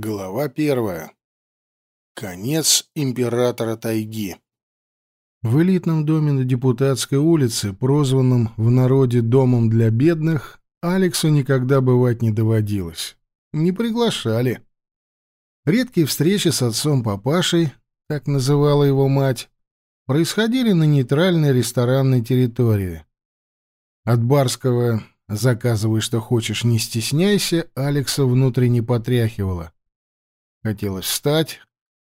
Глава первая. Конец императора тайги. В элитном доме на Депутатской улице, прозванном в народе «домом для бедных», Алексу никогда бывать не доводилось. Не приглашали. Редкие встречи с отцом-папашей, так называла его мать, происходили на нейтральной ресторанной территории. От барского «заказывай, что хочешь, не стесняйся» Алекса внутренне потряхивало. Хотелось встать,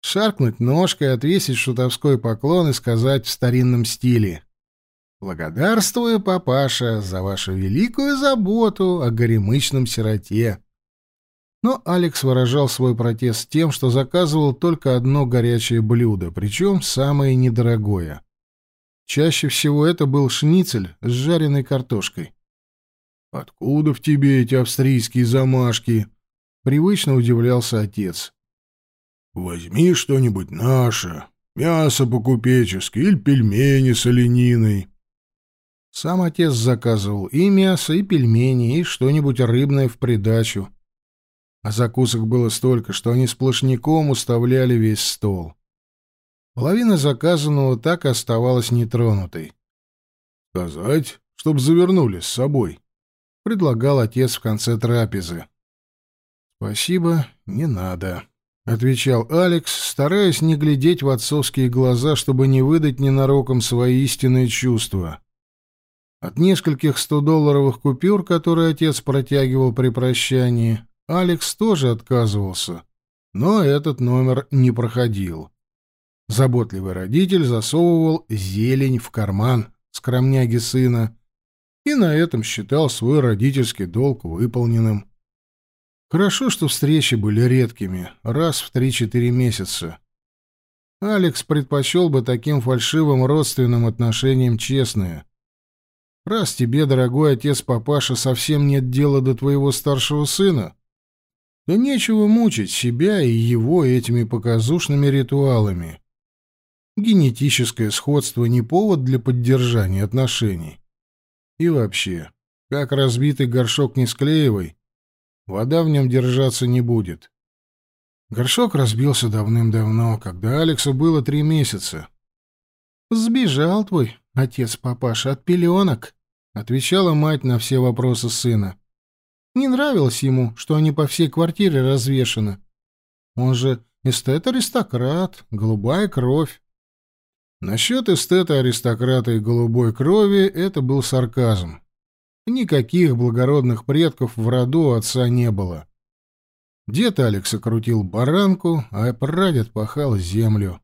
шаркнуть ножкой, отвесить шутовской поклон и сказать в старинном стиле «Благодарствую, папаша, за вашу великую заботу о горемычном сироте». Но Алекс выражал свой протест тем, что заказывал только одно горячее блюдо, причем самое недорогое. Чаще всего это был шницель с жареной картошкой. «Откуда в тебе эти австрийские замашки?» — привычно удивлялся отец. Возьми что-нибудь наше, мясо по-купечески или пельмени с олениной. Сам отец заказывал и мясо, и пельмени, и что-нибудь рыбное в придачу. А закусок было столько, что они сплошняком уставляли весь стол. Половина заказанного так и оставалась нетронутой. — Сказать, чтоб завернули с собой, — предлагал отец в конце трапезы. — Спасибо, не надо. — отвечал Алекс, стараясь не глядеть в отцовские глаза, чтобы не выдать ненароком свои истинные чувства. От нескольких стодолларовых купюр, которые отец протягивал при прощании, Алекс тоже отказывался, но этот номер не проходил. Заботливый родитель засовывал зелень в карман скромняги сына и на этом считал свой родительский долг выполненным. Хорошо, что встречи были редкими, раз в три-четыре месяца. Алекс предпочел бы таким фальшивым родственным отношениям честные. Раз тебе, дорогой отец-папаша, совсем нет дела до твоего старшего сына, то нечего мучить себя и его этими показушными ритуалами. Генетическое сходство не повод для поддержания отношений. И вообще, как разбитый горшок не склеивай, Вода в нем держаться не будет. Горшок разбился давным-давно, когда Алексу было три месяца. «Сбежал твой отец-папаша от пеленок», — отвечала мать на все вопросы сына. «Не нравилось ему, что они по всей квартире развешаны. Он же эстет-аристократ, голубая кровь». Насчет эстета-аристократа и голубой крови это был сарказм. Никаких благородных предков в роду отца не было. Дед Алекса крутил баранку, а прадед пахал землю.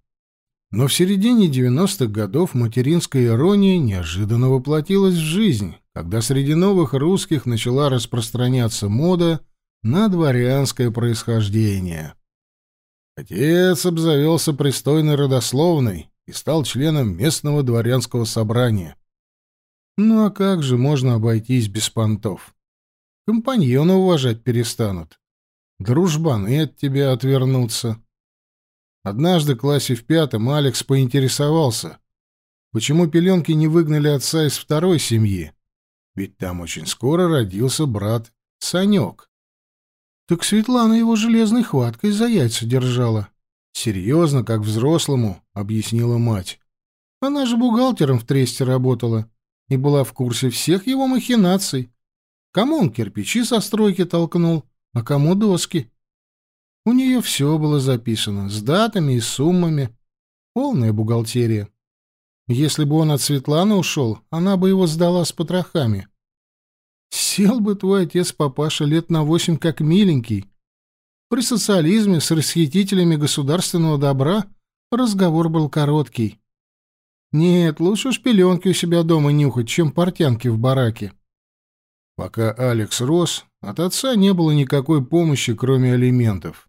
Но в середине 90-х годов материнская ирония неожиданно воплотилась в жизнь, когда среди новых русских начала распространяться мода на дворянское происхождение. Отец обзавелся пристойной родословной и стал членом местного дворянского собрания. Ну а как же можно обойтись без понтов? Компаньона уважать перестанут. Дружбаны от тебя отвернутся. Однажды в классе в пятом Алекс поинтересовался, почему пеленки не выгнали отца из второй семьи. Ведь там очень скоро родился брат Санек. Так Светлана его железной хваткой за яйца держала. Серьезно, как взрослому, объяснила мать. Она же бухгалтером в тресте работала и была в курсе всех его махинаций. Кому он кирпичи со стройки толкнул, а кому доски. У нее все было записано, с датами и суммами. Полная бухгалтерия. Если бы он от Светланы ушел, она бы его сдала с потрохами. Сел бы твой отец-папаша лет на восемь как миленький. При социализме с расхитителями государственного добра разговор был короткий. Нет, лучше уж у себя дома нюхать, чем портянки в бараке. Пока Алекс рос, от отца не было никакой помощи, кроме алиментов.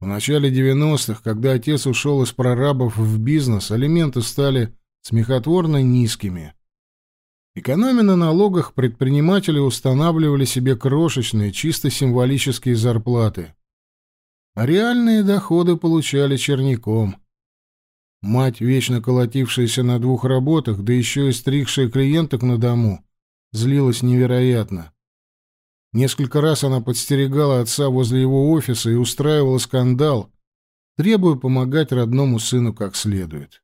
В начале 90-х, когда отец ушел из прорабов в бизнес, алименты стали смехотворно низкими. Экономя на налогах, предприниматели устанавливали себе крошечные, чисто символические зарплаты. А реальные доходы получали черником – Мать, вечно колотившаяся на двух работах, да еще и стригшая клиенток на дому, злилась невероятно. Несколько раз она подстерегала отца возле его офиса и устраивала скандал, требуя помогать родному сыну как следует.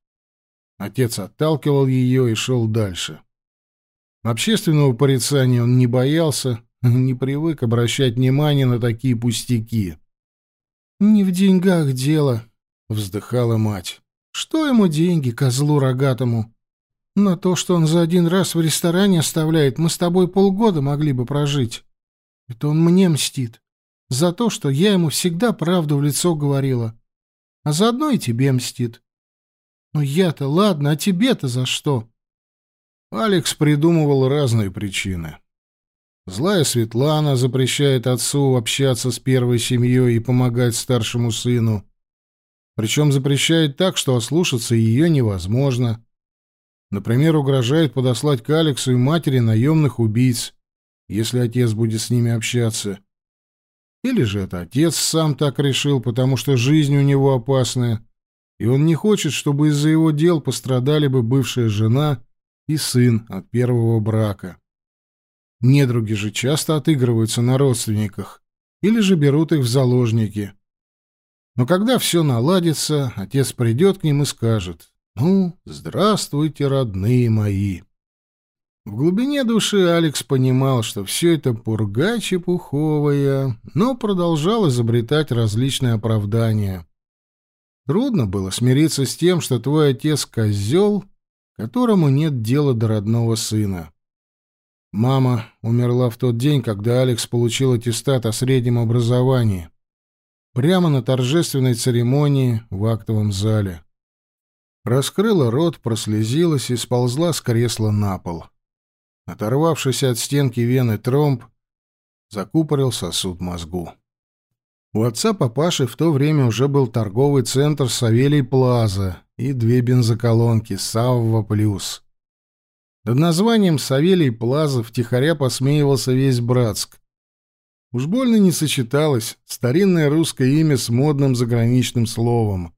Отец отталкивал ее и шел дальше. Общественного порицания он не боялся, не привык обращать внимание на такие пустяки. «Не в деньгах дело», — вздыхала мать. «Что ему деньги, козлу рогатому? На то, что он за один раз в ресторане оставляет, мы с тобой полгода могли бы прожить. Это он мне мстит. За то, что я ему всегда правду в лицо говорила. А заодно и тебе мстит. Но я-то ладно, а тебе-то за что?» Алекс придумывал разные причины. Злая Светлана запрещает отцу общаться с первой семьей и помогать старшему сыну. Причем запрещает так, что ослушаться ее невозможно. Например, угрожает подослать к Алексу и матери наемных убийц, если отец будет с ними общаться. Или же это отец сам так решил, потому что жизнь у него опасная, и он не хочет, чтобы из-за его дел пострадали бы бывшая жена и сын от первого брака. Недруги же часто отыгрываются на родственниках или же берут их в заложники. Но когда все наладится, отец придет к ним и скажет «Ну, здравствуйте, родные мои». В глубине души Алекс понимал, что все это пурга чепуховая, но продолжал изобретать различные оправдания. Трудно было смириться с тем, что твой отец — козел, которому нет дела до родного сына. Мама умерла в тот день, когда Алекс получил аттестат о среднем образовании. Прямо на торжественной церемонии в актовом зале. Раскрыла рот, прослезилась и сползла с кресла на пол. Оторвавшись от стенки вены тромб, закупорил сосуд мозгу. У отца папаши в то время уже был торговый центр Савелий Плаза и две бензоколонки Савва Плюс. Над названием Савелий Плаза втихаря посмеивался весь Братск. Уж больно не сочеталось старинное русское имя с модным заграничным словом.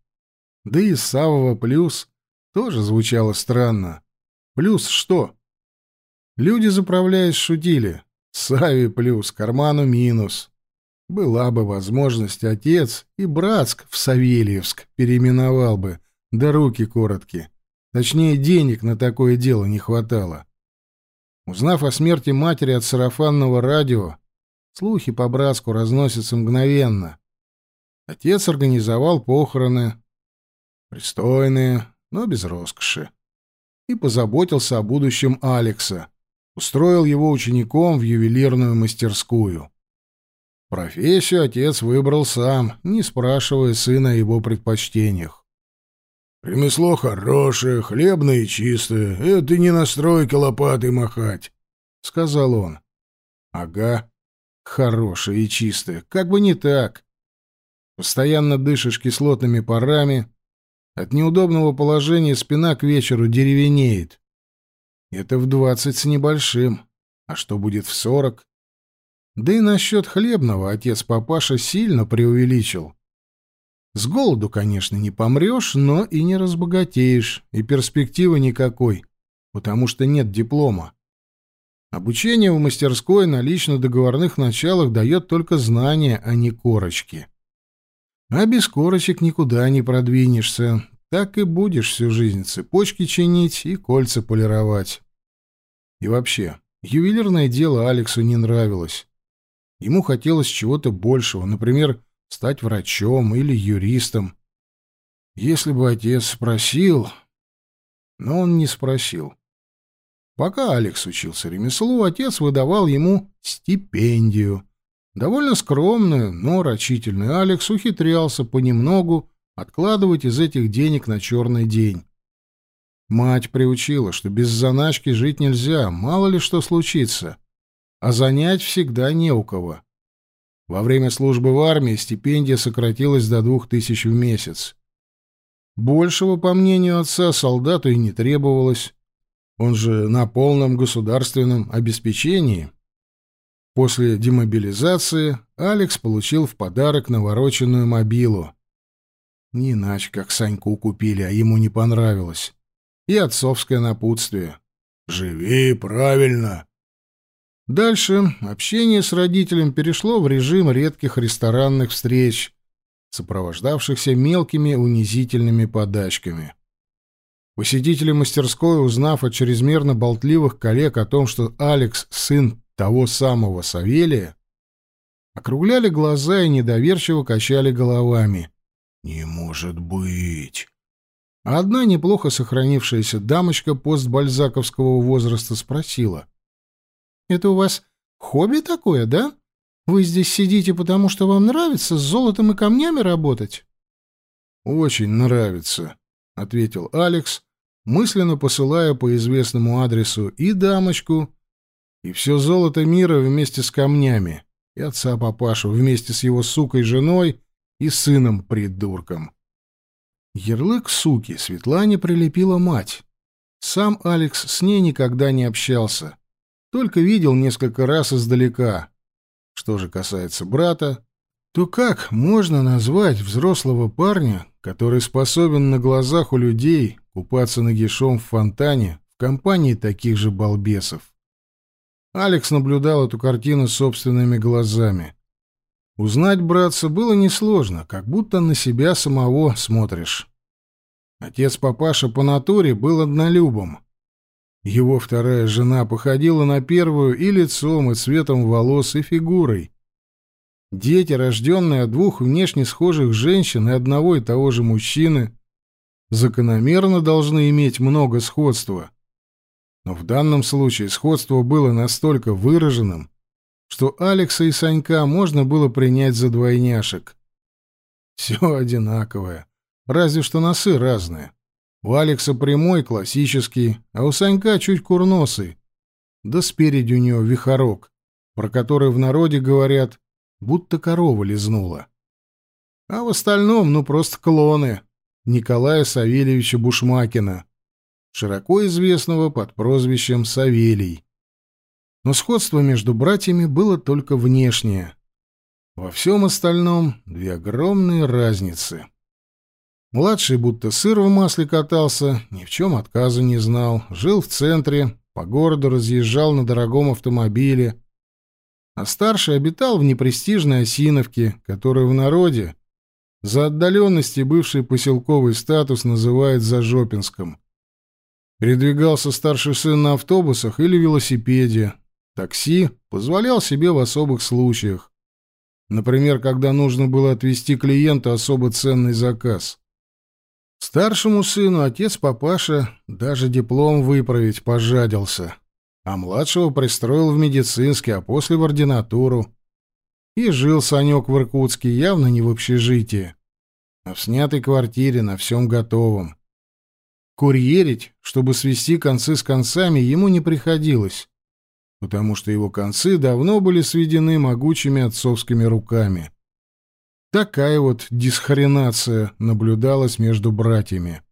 Да и Савва Плюс тоже звучало странно. Плюс что? Люди, заправляясь, шутили. Сави плюс, карману минус. Была бы возможность, отец и Братск в Савельевск переименовал бы, да руки короткие. Точнее, денег на такое дело не хватало. Узнав о смерти матери от сарафанного радио, слухи по братску разносятся мгновенно. Отец организовал похороны, пристойные, но без роскоши, и позаботился о будущем Алекса, устроил его учеником в ювелирную мастерскую. Профессию отец выбрал сам, не спрашивая сына о его предпочтениях. Ремесло хорошее, хлебное и чистое. Это не на стройке лопатой махать, — сказал он. — Ага, хорошее и чистое. Как бы не так. Постоянно дышишь кислотными парами. От неудобного положения спина к вечеру деревенеет. Это в двадцать с небольшим. А что будет в сорок? Да и насчет хлебного отец папаша сильно преувеличил. С голоду, конечно, не помрешь, но и не разбогатеешь, и перспективы никакой, потому что нет диплома. Обучение в мастерской на лично-договорных началах дает только знания, а не корочки. А без корочек никуда не продвинешься, так и будешь всю жизнь цепочки чинить и кольца полировать. И вообще, ювелирное дело Алексу не нравилось. Ему хотелось чего-то большего, например, стать врачом или юристом. Если бы отец спросил... Но он не спросил. Пока Алекс учился ремеслу, отец выдавал ему стипендию. Довольно скромную, но рачительную. Алекс ухитрялся понемногу откладывать из этих денег на черный день. Мать приучила, что без заначки жить нельзя, мало ли что случится. А занять всегда не у кого. Во время службы в армии стипендия сократилась до двух тысяч в месяц. Большего, по мнению отца, солдату и не требовалось. Он же на полном государственном обеспечении. После демобилизации Алекс получил в подарок навороченную мобилу. Не иначе, как Саньку купили, а ему не понравилось. И отцовское напутствие. «Живи правильно, Дальше общение с родителем перешло в режим редких ресторанных встреч, сопровождавшихся мелкими унизительными подачками. Посетители мастерской, узнав от чрезмерно болтливых коллег о том, что Алекс — сын того самого Савелия, округляли глаза и недоверчиво качали головами. «Не может быть!» Одна неплохо сохранившаяся дамочка постбальзаковского возраста спросила. «Это у вас хобби такое, да? Вы здесь сидите, потому что вам нравится с золотом и камнями работать?» «Очень нравится», — ответил Алекс, мысленно посылая по известному адресу и дамочку, и все золото мира вместе с камнями, и отца папашу вместе с его сукой-женой и сыном-придурком. Ярлык суки Светлане прилепила мать. Сам Алекс с ней никогда не общался, только видел несколько раз издалека. Что же касается брата, то как можно назвать взрослого парня, который способен на глазах у людей купаться нагишом в фонтане в компании таких же балбесов? Алекс наблюдал эту картину собственными глазами. Узнать братца было несложно, как будто на себя самого смотришь. Отец папаша по натуре был однолюбом. Его вторая жена походила на первую и лицом, и цветом волос, и фигурой. Дети, рожденные от двух внешне схожих женщин и одного и того же мужчины, закономерно должны иметь много сходства. Но в данном случае сходство было настолько выраженным, что Алекса и Санька можно было принять за двойняшек. Все одинаковое, разве что носы разные. У Алекса прямой, классический, а у Санька чуть курносый. Да спереди у него вихорок, про который в народе говорят, будто корова лизнула. А в остальном, ну, просто клоны Николая Савельевича Бушмакина, широко известного под прозвищем Савелий. Но сходство между братьями было только внешнее. Во всем остальном две огромные разницы. Младший будто сыр в масле катался, ни в чем отказа не знал, жил в центре, по городу разъезжал на дорогом автомобиле, а старший обитал в непрестижной Осиновке, которую в народе за отдаленность и бывший поселковый статус называют Зажопинском. Передвигался старший сын на автобусах или велосипеде, Такси позволял себе в особых случаях. Например, когда нужно было отвезти клиенту особо ценный заказ. Старшему сыну отец-папаша даже диплом выправить пожадился, а младшего пристроил в медицинский, а после в ординатуру. И жил Санек в Иркутске явно не в общежитии, а в снятой квартире на всем готовом. Курьерить, чтобы свести концы с концами, ему не приходилось потому что его концы давно были сведены могучими отцовскими руками. Такая вот дисхренация наблюдалась между братьями.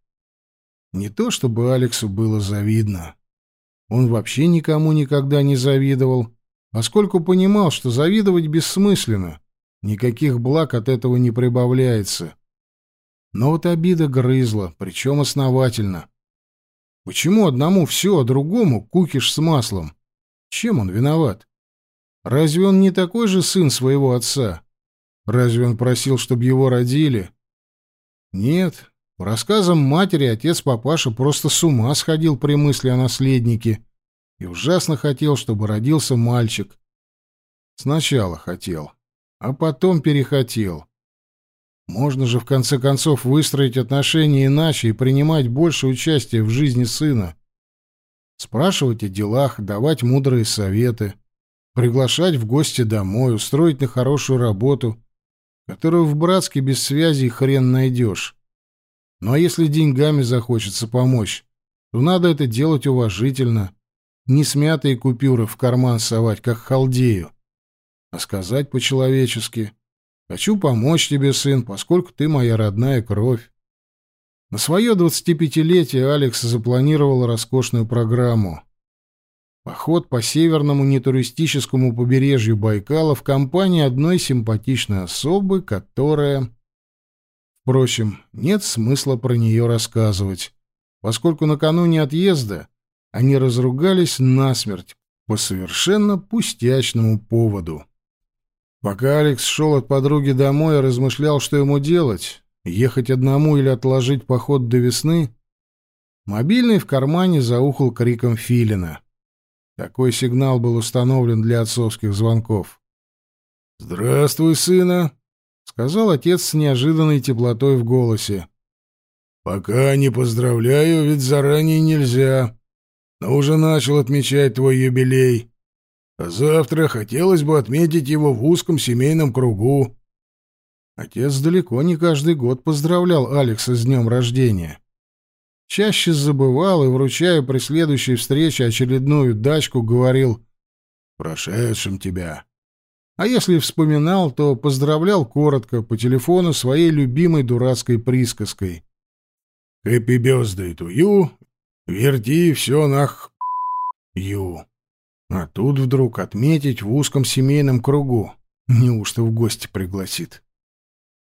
Не то чтобы Алексу было завидно. Он вообще никому никогда не завидовал, поскольку понимал, что завидовать бессмысленно, никаких благ от этого не прибавляется. Но вот обида грызла, причем основательно. Почему одному все, а другому кукиш с маслом? Чем он виноват? Разве он не такой же сын своего отца? Разве он просил, чтобы его родили? Нет. По рассказам матери, отец-папаша просто с ума сходил при мысли о наследнике и ужасно хотел, чтобы родился мальчик. Сначала хотел, а потом перехотел. Можно же в конце концов выстроить отношения иначе и принимать больше участия в жизни сына спрашивать о делах, давать мудрые советы, приглашать в гости домой, устроить на хорошую работу, которую в Братске без связи хрен найдешь. Ну а если деньгами захочется помочь, то надо это делать уважительно, не смятые купюры в карман совать, как халдею, а сказать по-человечески «Хочу помочь тебе, сын, поскольку ты моя родная кровь. На свое 25-летие Алекс запланировал роскошную программу. Поход по северному нетуристическому побережью Байкала в компании одной симпатичной особы, которая... Впрочем, нет смысла про нее рассказывать, поскольку накануне отъезда они разругались насмерть, по совершенно пустячному поводу. Пока Алекс шел от подруги домой и размышлял, что ему делать, ехать одному или отложить поход до весны, мобильный в кармане заухал криком Филина. Такой сигнал был установлен для отцовских звонков. «Здравствуй, сына!» — сказал отец с неожиданной теплотой в голосе. «Пока не поздравляю, ведь заранее нельзя, но уже начал отмечать твой юбилей. А завтра хотелось бы отметить его в узком семейном кругу». Отец далеко не каждый год поздравлял Алекса с днем рождения. Чаще забывал и, вручая при следующей встрече очередную дачку, говорил «Прошедшим тебя». А если вспоминал, то поздравлял коротко по телефону своей любимой дурацкой присказкой. «Хэппи бёздэй ту ю, верти все нах ю». А тут вдруг отметить в узком семейном кругу. Неужто в гости пригласит?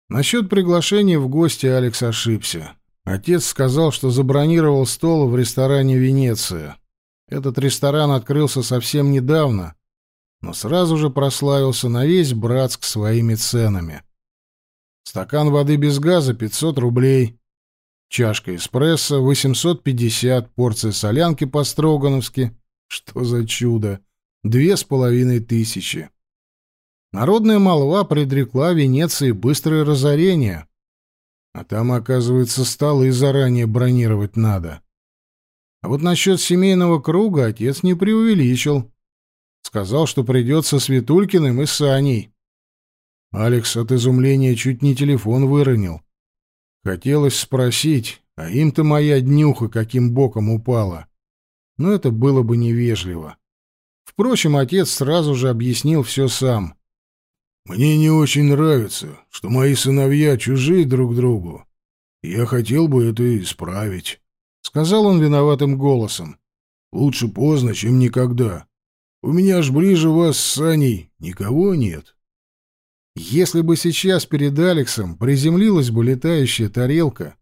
Насчет приглашения в гости Алекс ошибся. Отец сказал, что забронировал стол в ресторане «Венеция». Этот ресторан открылся совсем недавно, но сразу же прославился на весь Братск своими ценами. Стакан воды без газа — 500 рублей, чашка эспрессо — 850, порция солянки по-строгановски — что за чудо! Две с половиной тысячи. Народная молва предрекла Венеции быстрое разорение. А там, оказывается, столы заранее бронировать надо. А вот насчет семейного круга отец не преувеличил. Сказал, что придется с Витулькиным и Саней. Алекс от изумления чуть не телефон выронил. Хотелось спросить, а им-то моя днюха каким боком упала. Но это было бы невежливо. Впрочем, отец сразу же объяснил все сам. «Мне не очень нравится, что мои сыновья чужие друг другу. Я хотел бы это исправить», — сказал он виноватым голосом. «Лучше поздно, чем никогда. У меня аж ближе вас с Саней никого нет. Если бы сейчас перед Алексом приземлилась бы летающая тарелка,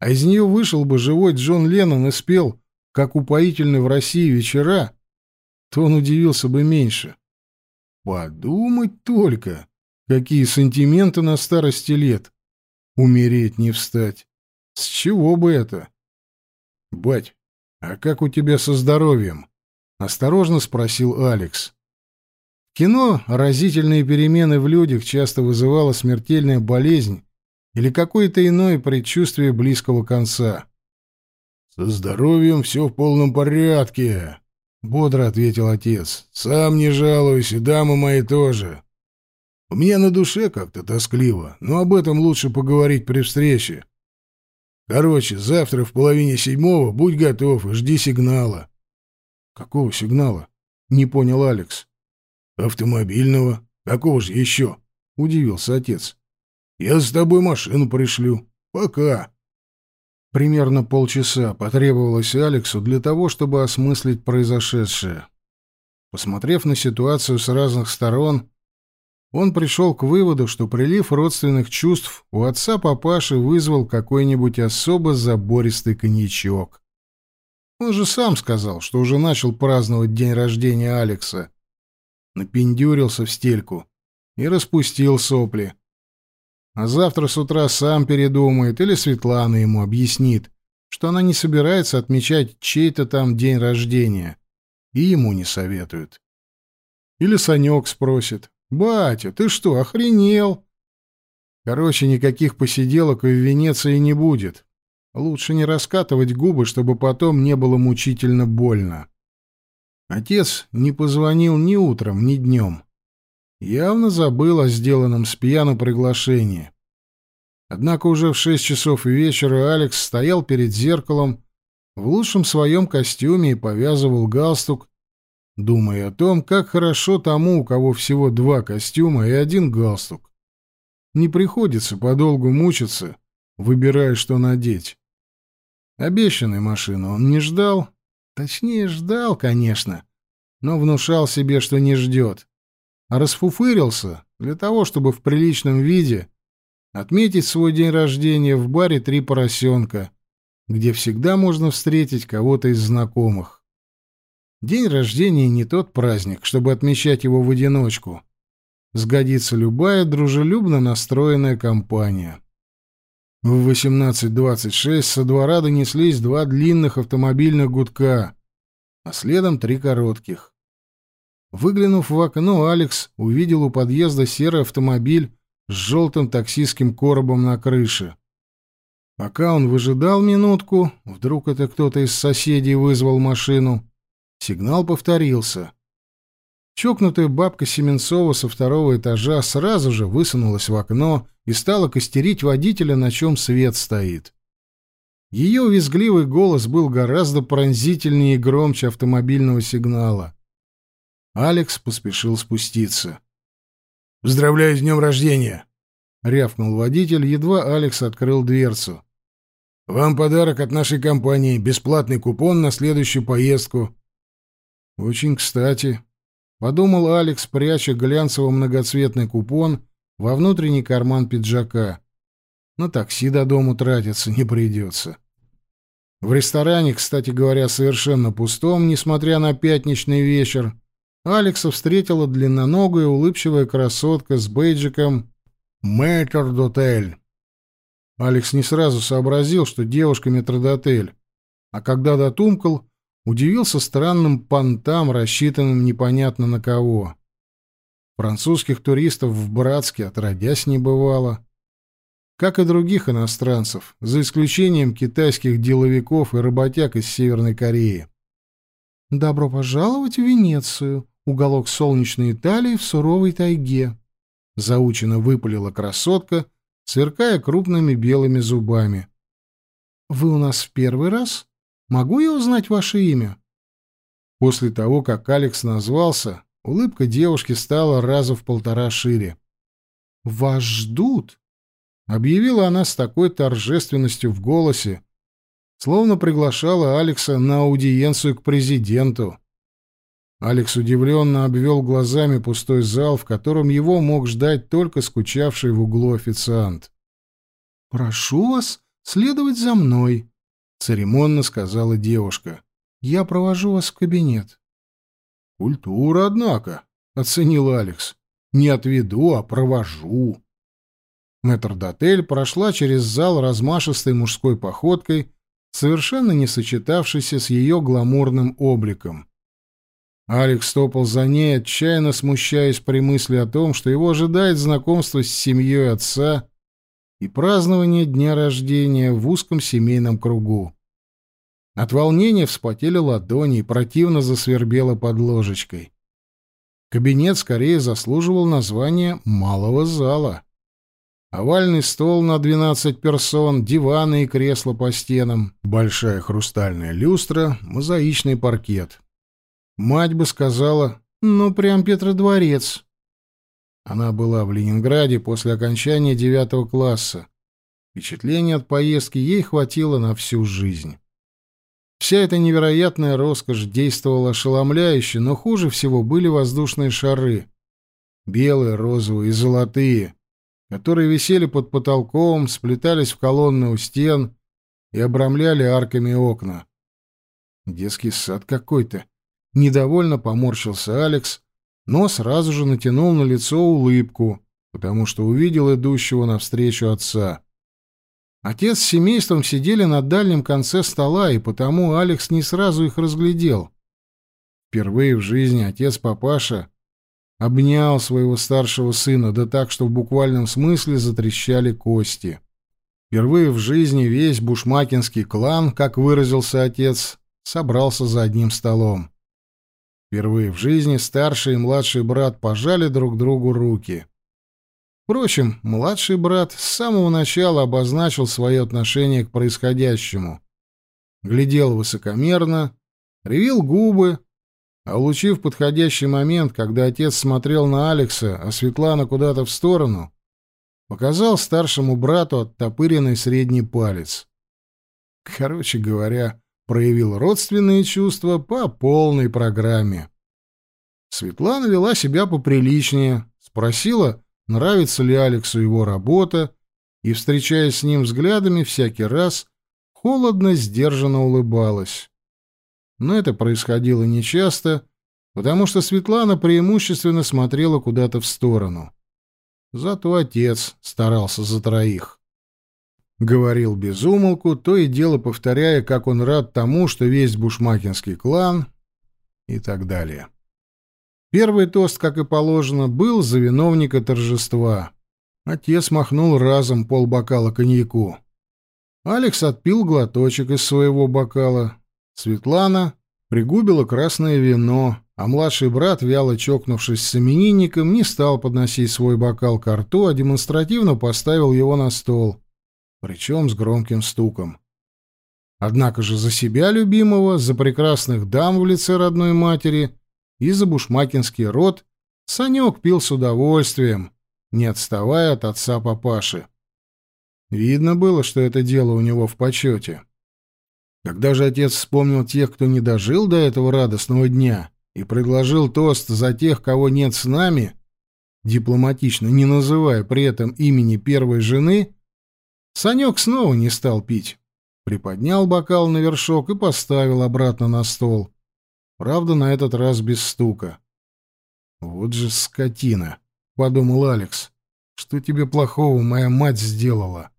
а из нее вышел бы живой Джон Леннон и спел, как упоительны в России вечера, то он удивился бы меньше. Подумать только, какие сантименты на старости лет. Умереть не встать. С чего бы это? Бать, а как у тебя со здоровьем? — осторожно спросил Алекс. кино разительные перемены в людях часто вызывала смертельная болезнь или какое-то иное предчувствие близкого конца. «Со здоровьем все в полном порядке», — бодро ответил отец. «Сам не жалуюсь, и дамы мои тоже. У меня на душе как-то тоскливо, но об этом лучше поговорить при встрече. Короче, завтра в половине седьмого будь готов и жди сигнала». Какого сигнала? Не понял Алекс. Автомобильного. Какого же еще? Удивился отец. Я с тобой машину пришлю. Пока. Примерно полчаса потребовалось Алексу для того, чтобы осмыслить произошедшее. Посмотрев на ситуацию с разных сторон, он пришел к выводу, что прилив родственных чувств у отца папаши вызвал какой-нибудь особо забористый коньячок. Он же сам сказал, что уже начал праздновать день рождения Алекса. Напендюрился в стельку и распустил сопли. А завтра с утра сам передумает или Светлана ему объяснит, что она не собирается отмечать чей-то там день рождения, и ему не советуют. Или Санек спросит, «Батя, ты что, охренел?» Короче, никаких посиделок в Венеции не будет. Лучше не раскатывать губы, чтобы потом не было мучительно больно. Отец не позвонил ни утром, ни днем. Явно забыл о сделанном с пьяну приглашении. Однако уже в шесть часов вечера Алекс стоял перед зеркалом в лучшем своем костюме и повязывал галстук, думая о том, как хорошо тому, у кого всего два костюма и один галстук. Не приходится подолгу мучиться, выбирая, что надеть. Обещанной машины он не ждал. Точнее, ждал, конечно, но внушал себе, что не ждет. А расфуфырился для того, чтобы в приличном виде отметить свой день рождения в баре «Три поросенка», где всегда можно встретить кого-то из знакомых. День рождения не тот праздник, чтобы отмечать его в одиночку. Сгодится любая дружелюбно настроенная компания. В 18.26 со двора донеслись два длинных автомобильных гудка, а следом три коротких. Выглянув в окно, Алекс увидел у подъезда серый автомобиль с желтым таксистским коробом на крыше. Пока он выжидал минутку, вдруг это кто-то из соседей вызвал машину. Сигнал повторился. Чокнутая бабка Семенцова со второго этажа сразу же высунулась в окно и стала костерить водителя, на чем свет стоит. Ее визгливый голос был гораздо пронзительнее и громче автомобильного сигнала. Алекс поспешил спуститься. «Поздравляю с днем рождения!» — рявкнул водитель, едва Алекс открыл дверцу. Вам подарок от нашей компании, бесплатный купон на следующую поездку. Очень кстати, подумал Алекс, пряча глянцево многоцветный купон во внутренний карман пиджака. На такси до дому тратиться не придется. В ресторане, кстати говоря, совершенно пустом, несмотря на пятничный вечер, Алекса встретила длинноногая улыбчивая красотка с бейджиком «Мэтр Дотель». Алекс не сразу сообразил, что девушка метродотель, а когда дотумкал, удивился странным понтам, рассчитанным непонятно на кого. Французских туристов в Братске отродясь не бывало. Как и других иностранцев, за исключением китайских деловиков и работяг из Северной Кореи. «Добро пожаловать в Венецию, уголок солнечной Италии в суровой тайге», заучено выпалила красотка — сверкая крупными белыми зубами. «Вы у нас в первый раз? Могу я узнать ваше имя?» После того, как Алекс назвался, улыбка девушки стала раза в полтора шире. «Вас ждут!» — объявила она с такой торжественностью в голосе, словно приглашала Алекса на аудиенцию к президенту. Алекс удивленно обвел глазами пустой зал, в котором его мог ждать только скучавший в углу официант. «Прошу вас следовать за мной», — церемонно сказала девушка. «Я провожу вас в кабинет». «Культура, однако», — оценил Алекс. «Не отведу, а провожу». Мэтр-дотель прошла через зал размашистой мужской походкой, совершенно не сочетавшейся с ее гламурным обликом. Алекс топал за ней, отчаянно смущаясь при мысли о том, что его ожидает знакомство с семьей отца и празднование дня рождения в узком семейном кругу. От волнения вспотели ладони и противно засвербело под ложечкой. Кабинет скорее заслуживал названия «малого зала». Овальный стол на двенадцать персон, диваны и кресла по стенам, большая хрустальная люстра, мозаичный паркет — Мать бы сказала, ну, прям Петродворец. Она была в Ленинграде после окончания девятого класса. Впечатление от поездки ей хватило на всю жизнь. Вся эта невероятная роскошь действовала ошеломляюще, но хуже всего были воздушные шары. Белые, розовые и золотые, которые висели под потолком, сплетались в колонны у стен и обрамляли арками окна. Детский сад какой-то. Недовольно поморщился Алекс, но сразу же натянул на лицо улыбку, потому что увидел идущего навстречу отца. Отец с семейством сидели на дальнем конце стола, и потому Алекс не сразу их разглядел. Впервые в жизни отец-папаша обнял своего старшего сына, да так, что в буквальном смысле затрещали кости. Впервые в жизни весь бушмакинский клан, как выразился отец, собрался за одним столом. Впервые в жизни старший и младший брат пожали друг другу руки. Впрочем, младший брат с самого начала обозначил свое отношение к происходящему. Глядел высокомерно, ревел губы, а улучив подходящий момент, когда отец смотрел на Алекса, а Светлана куда-то в сторону, показал старшему брату оттопыренный средний палец. Короче говоря, проявил родственные чувства по полной программе. Светлана вела себя поприличнее, спросила, нравится ли Алексу его работа, и, встречаясь с ним взглядами, всякий раз холодно, сдержанно улыбалась. но это происходило нечасто, потому что Светлана преимущественно смотрела куда-то в сторону. Зато отец старался за троих. Говорил без умолку, то и дело повторяя, как он рад тому, что весь бушмакинский клан и так далее. Первый тост, как и положено, был за виновника торжества. Отец махнул разом полбокала коньяку. Алекс отпил глоточек из своего бокала. Светлана пригубила красное вино, а младший брат, вяло чокнувшись с именинником, не стал подносить свой бокал к рту, а демонстративно поставил его на стол, причем с громким стуком. Однако же за себя любимого, за прекрасных дам в лице родной матери и за бушмакинский род Санек пил с удовольствием, не отставая от отца папаши. Видно было, что это дело у него в почете. Когда же отец вспомнил тех, кто не дожил до этого радостного дня, и предложил тост за тех, кого нет с нами, дипломатично не называя при этом имени первой жены, Санек снова не стал пить. Приподнял бокал на вершок и поставил обратно на стол. Правда, на этот раз без стука. «Вот же скотина!» — подумал Алекс. «Что тебе плохого моя мать сделала?»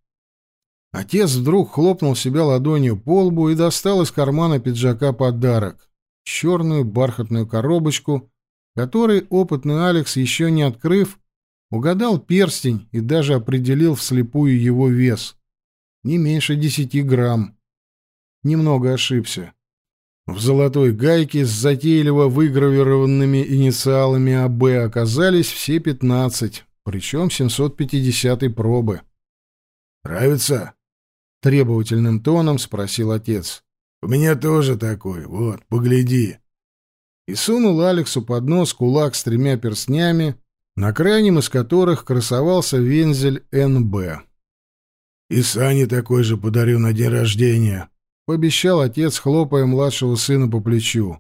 Отец вдруг хлопнул себя ладонью по лбу и достал из кармана пиджака подарок — черную бархатную коробочку, который опытный Алекс, еще не открыв, угадал перстень и даже определил вслепую его вес. Не меньше десяти грамм. Немного ошибся. В золотой гайке с затейливо выгравированными инициалами АБ оказались все пятнадцать, причем 750 пробы. «Нравится?» — требовательным тоном спросил отец. «У меня тоже такой. Вот, погляди». И сунул Алексу под нос кулак с тремя перстнями, на крайнем из которых красовался вензель НБ. «И Сане такой же подарю на день рождения», — пообещал отец, хлопая младшего сына по плечу.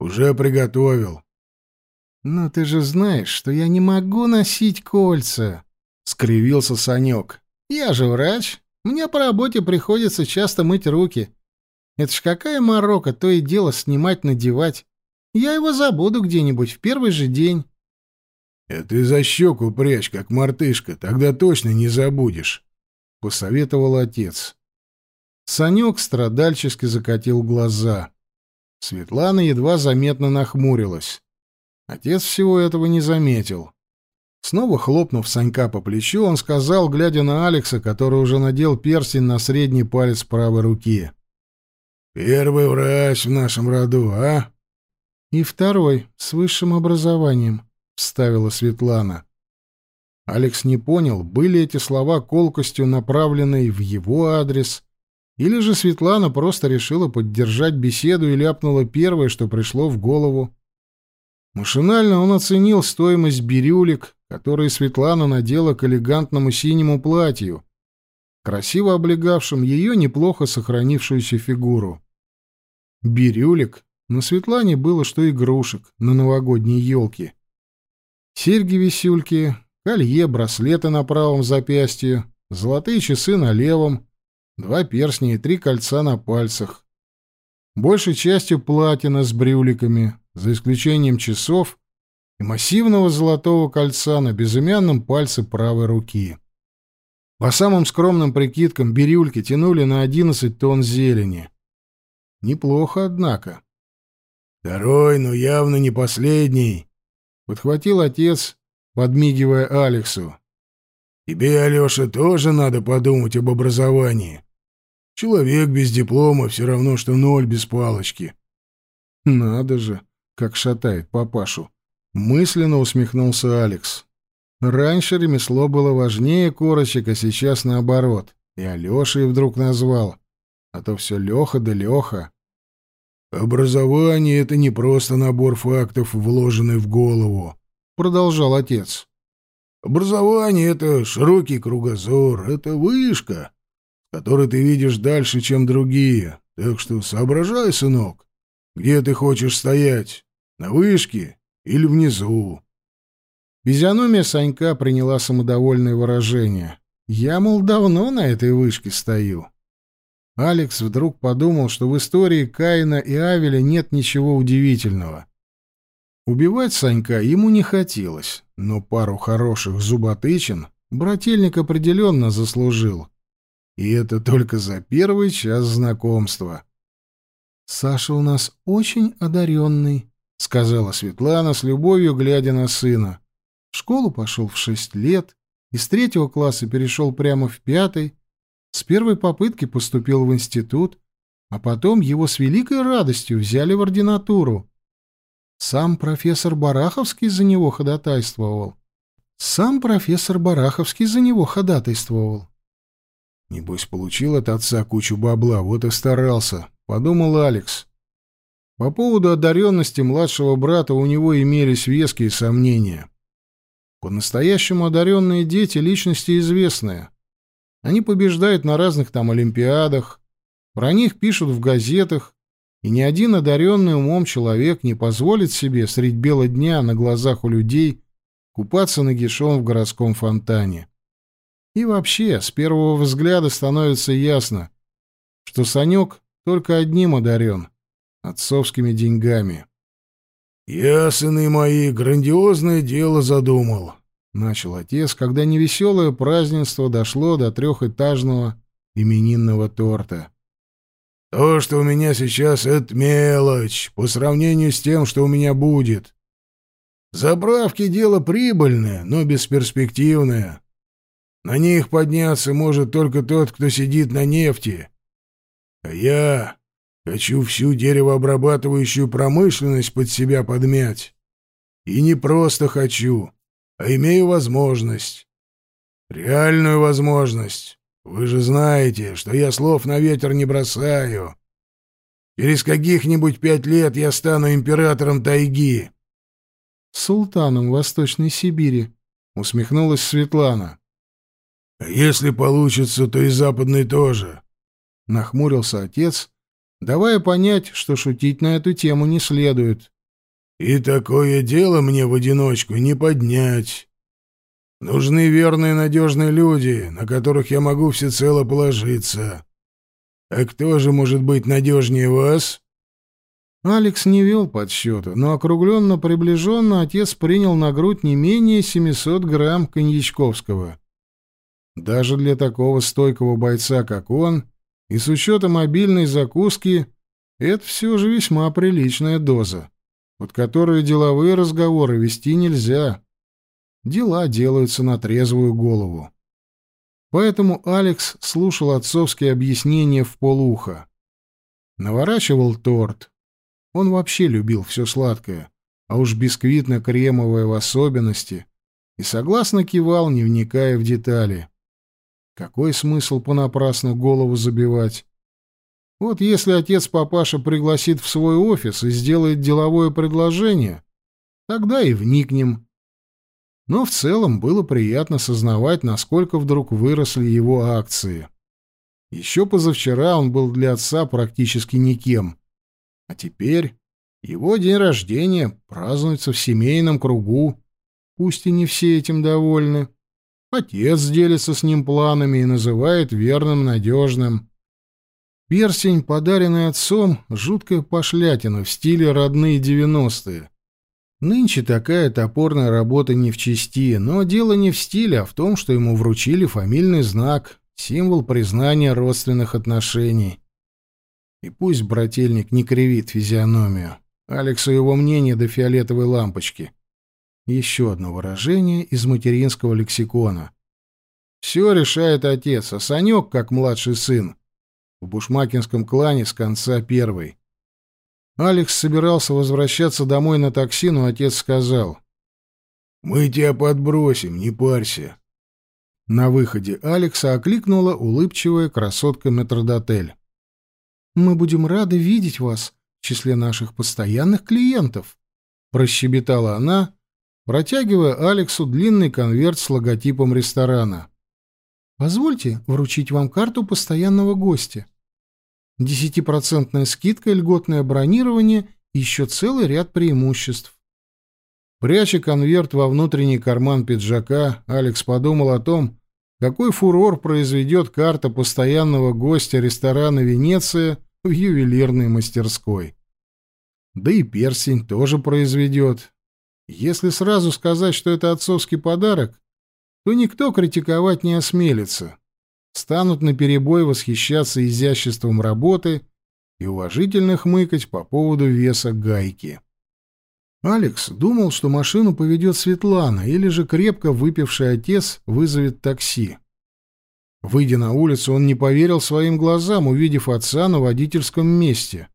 «Уже приготовил». «Но ты же знаешь, что я не могу носить кольца», — скривился Санек. «Я же врач. Мне по работе приходится часто мыть руки. Это ж какая морока то и дело снимать-надевать. Я его забуду где-нибудь в первый же день». «Это ты за щеку прячь, как мартышка, тогда точно не забудешь», — посоветовал отец. Санек страдальчески закатил глаза. Светлана едва заметно нахмурилась. Отец всего этого не заметил. Снова хлопнув Санька по плечу, он сказал, глядя на Алекса, который уже надел перстень на средний палец правой руки. «Первый врач в нашем роду, а?» «И второй, с высшим образованием», — вставила Светлана. Алекс не понял, были эти слова колкостью направленной в его адрес или же Светлана просто решила поддержать беседу и ляпнула первое, что пришло в голову. Машинально он оценил стоимость бирюлек, которые Светлана надела к элегантному синему платью, красиво облегавшим ее неплохо сохранившуюся фигуру. Бирюлек на Светлане было что игрушек на новогодней елке. Серьги-висюльки, колье, браслеты на правом запястье, золотые часы на левом, два перстня и три кольца на пальцах. Большей частью платина с брюликами, за исключением часов и массивного золотого кольца на безымянном пальце правой руки. По самым скромным прикидкам, бирюльки тянули на одиннадцать тонн зелени. Неплохо, однако. «Второй, но явно не последний», — подхватил отец, подмигивая Алексу. «Тебе, Алеша, тоже надо подумать об образовании. Человек без диплома все равно, что ноль без палочки. Надо же, как шатает папашу. Мысленно усмехнулся Алекс. Раньше ремесло было важнее корочек, а сейчас наоборот. И Алешей вдруг назвал. А то все Леха да Леха. «Образование — это не просто набор фактов, вложенный в голову», — продолжал отец. «Образование — это широкий кругозор, это вышка, который ты видишь дальше, чем другие. Так что соображай, сынок, где ты хочешь стоять, на вышке или внизу. Физиономия Санька приняла самодовольное выражение. Я, мол, давно на этой вышке стою. Алекс вдруг подумал, что в истории Каина и Авеля нет ничего удивительного. Убивать Санька ему не хотелось, но пару хороших зуботычин брательник определенно заслужил. И это только за первый час знакомства. «Саша у нас очень одаренный», — сказала Светлана с любовью, глядя на сына. В школу пошел в шесть лет, из третьего класса перешел прямо в пятый, с первой попытки поступил в институт, а потом его с великой радостью взяли в ординатуру. Сам профессор Бараховский за него ходатайствовал. Сам профессор Бараховский за него ходатайствовал. Небось, получил от отца кучу бабла, вот и старался, — подумал Алекс. По поводу одаренности младшего брата у него имелись веские сомнения. По-настоящему одаренные дети — личности известные. Они побеждают на разных там олимпиадах, про них пишут в газетах, и ни один одаренный умом человек не позволит себе средь бела дня на глазах у людей купаться нагишом в городском фонтане. И вообще, с первого взгляда становится ясно, что Санек только одним одарен — отцовскими деньгами. «Я, сыны мои, грандиозное дело задумал», — начал отец, когда невеселое празднество дошло до трехэтажного именинного торта. «То, что у меня сейчас, — это мелочь по сравнению с тем, что у меня будет. Заправки — дело прибыльное, но бесперспективное. На них подняться может только тот, кто сидит на нефти. А я хочу всю деревообрабатывающую промышленность под себя подмять. И не просто хочу, а имею возможность. Реальную возможность. Вы же знаете, что я слов на ветер не бросаю. Через каких-нибудь пять лет я стану императором тайги. Султаном Восточной Сибири, усмехнулась Светлана. А если получится, то и западный тоже. Нахмурился отец, давая понять, что шутить на эту тему не следует. И такое дело мне в одиночку не поднять. Нужны верные надежные люди, на которых я могу всецело положиться. А кто же может быть надежнее вас? Алекс не вел подсчета, но округленно приближенно отец принял на грудь не менее 700 грамм коньячковского. Даже для такого стойкого бойца, как он, и с учетом обильной закуски, это все же весьма приличная доза, под которую деловые разговоры вести нельзя. Дела делаются на трезвую голову. Поэтому Алекс слушал отцовские объяснения в полуха. Наворачивал торт. Он вообще любил все сладкое, а уж бисквитно-кремовое в особенности, и согласно кивал, не вникая в детали. Какой смысл понапрасну голову забивать? Вот если отец папаша пригласит в свой офис и сделает деловое предложение, тогда и вникнем. Но в целом было приятно сознавать, насколько вдруг выросли его акции. Еще позавчера он был для отца практически никем. А теперь его день рождения празднуется в семейном кругу, пусть и не все этим довольны. Отец делится с ним планами и называет верным, надежным. Персень, подаренный отцом, жуткая пошлятина в стиле родные девяностые. Нынче такая топорная работа не в чести, но дело не в стиле, а в том, что ему вручили фамильный знак, символ признания родственных отношений. И пусть брательник не кривит физиономию. Алексу его мнение до фиолетовой лампочки. Еще одно выражение из материнского лексикона. Все решает отец, а Санек, как младший сын, в бушмакинском клане с конца первой. Алекс собирался возвращаться домой на такси, но отец сказал. «Мы тебя подбросим, не парься». На выходе Алекса окликнула улыбчивая красотка метродотель. «Мы будем рады видеть вас в числе наших постоянных клиентов», — прощебетала она, протягивая Алексу длинный конверт с логотипом ресторана. «Позвольте вручить вам карту постоянного гостя. Десятипроцентная скидка, льготное бронирование и еще целый ряд преимуществ». Пряча конверт во внутренний карман пиджака, Алекс подумал о том, какой фурор произведет карта постоянного гостя ресторана «Венеция» в ювелирной мастерской. Да и персень тоже произведет. Если сразу сказать, что это отцовский подарок, то никто критиковать не осмелится. Станут наперебой восхищаться изяществом работы и уважительно хмыкать по поводу веса гайки. Алекс думал, что машину поведет Светлана, или же крепко выпивший отец вызовет такси. Выйдя на улицу, он не поверил своим глазам, увидев отца на водительском месте.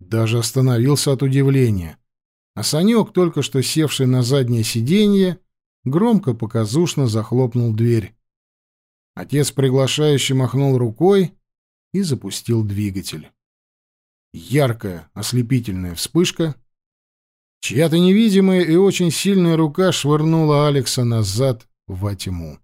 Даже остановился от удивления. А Санек, только что севший на заднее сиденье, громко показушно захлопнул дверь. Отец приглашающе махнул рукой и запустил двигатель. Яркая, ослепительная вспышка. Чья-то невидимая и очень сильная рука швырнула Алекса назад во тьму.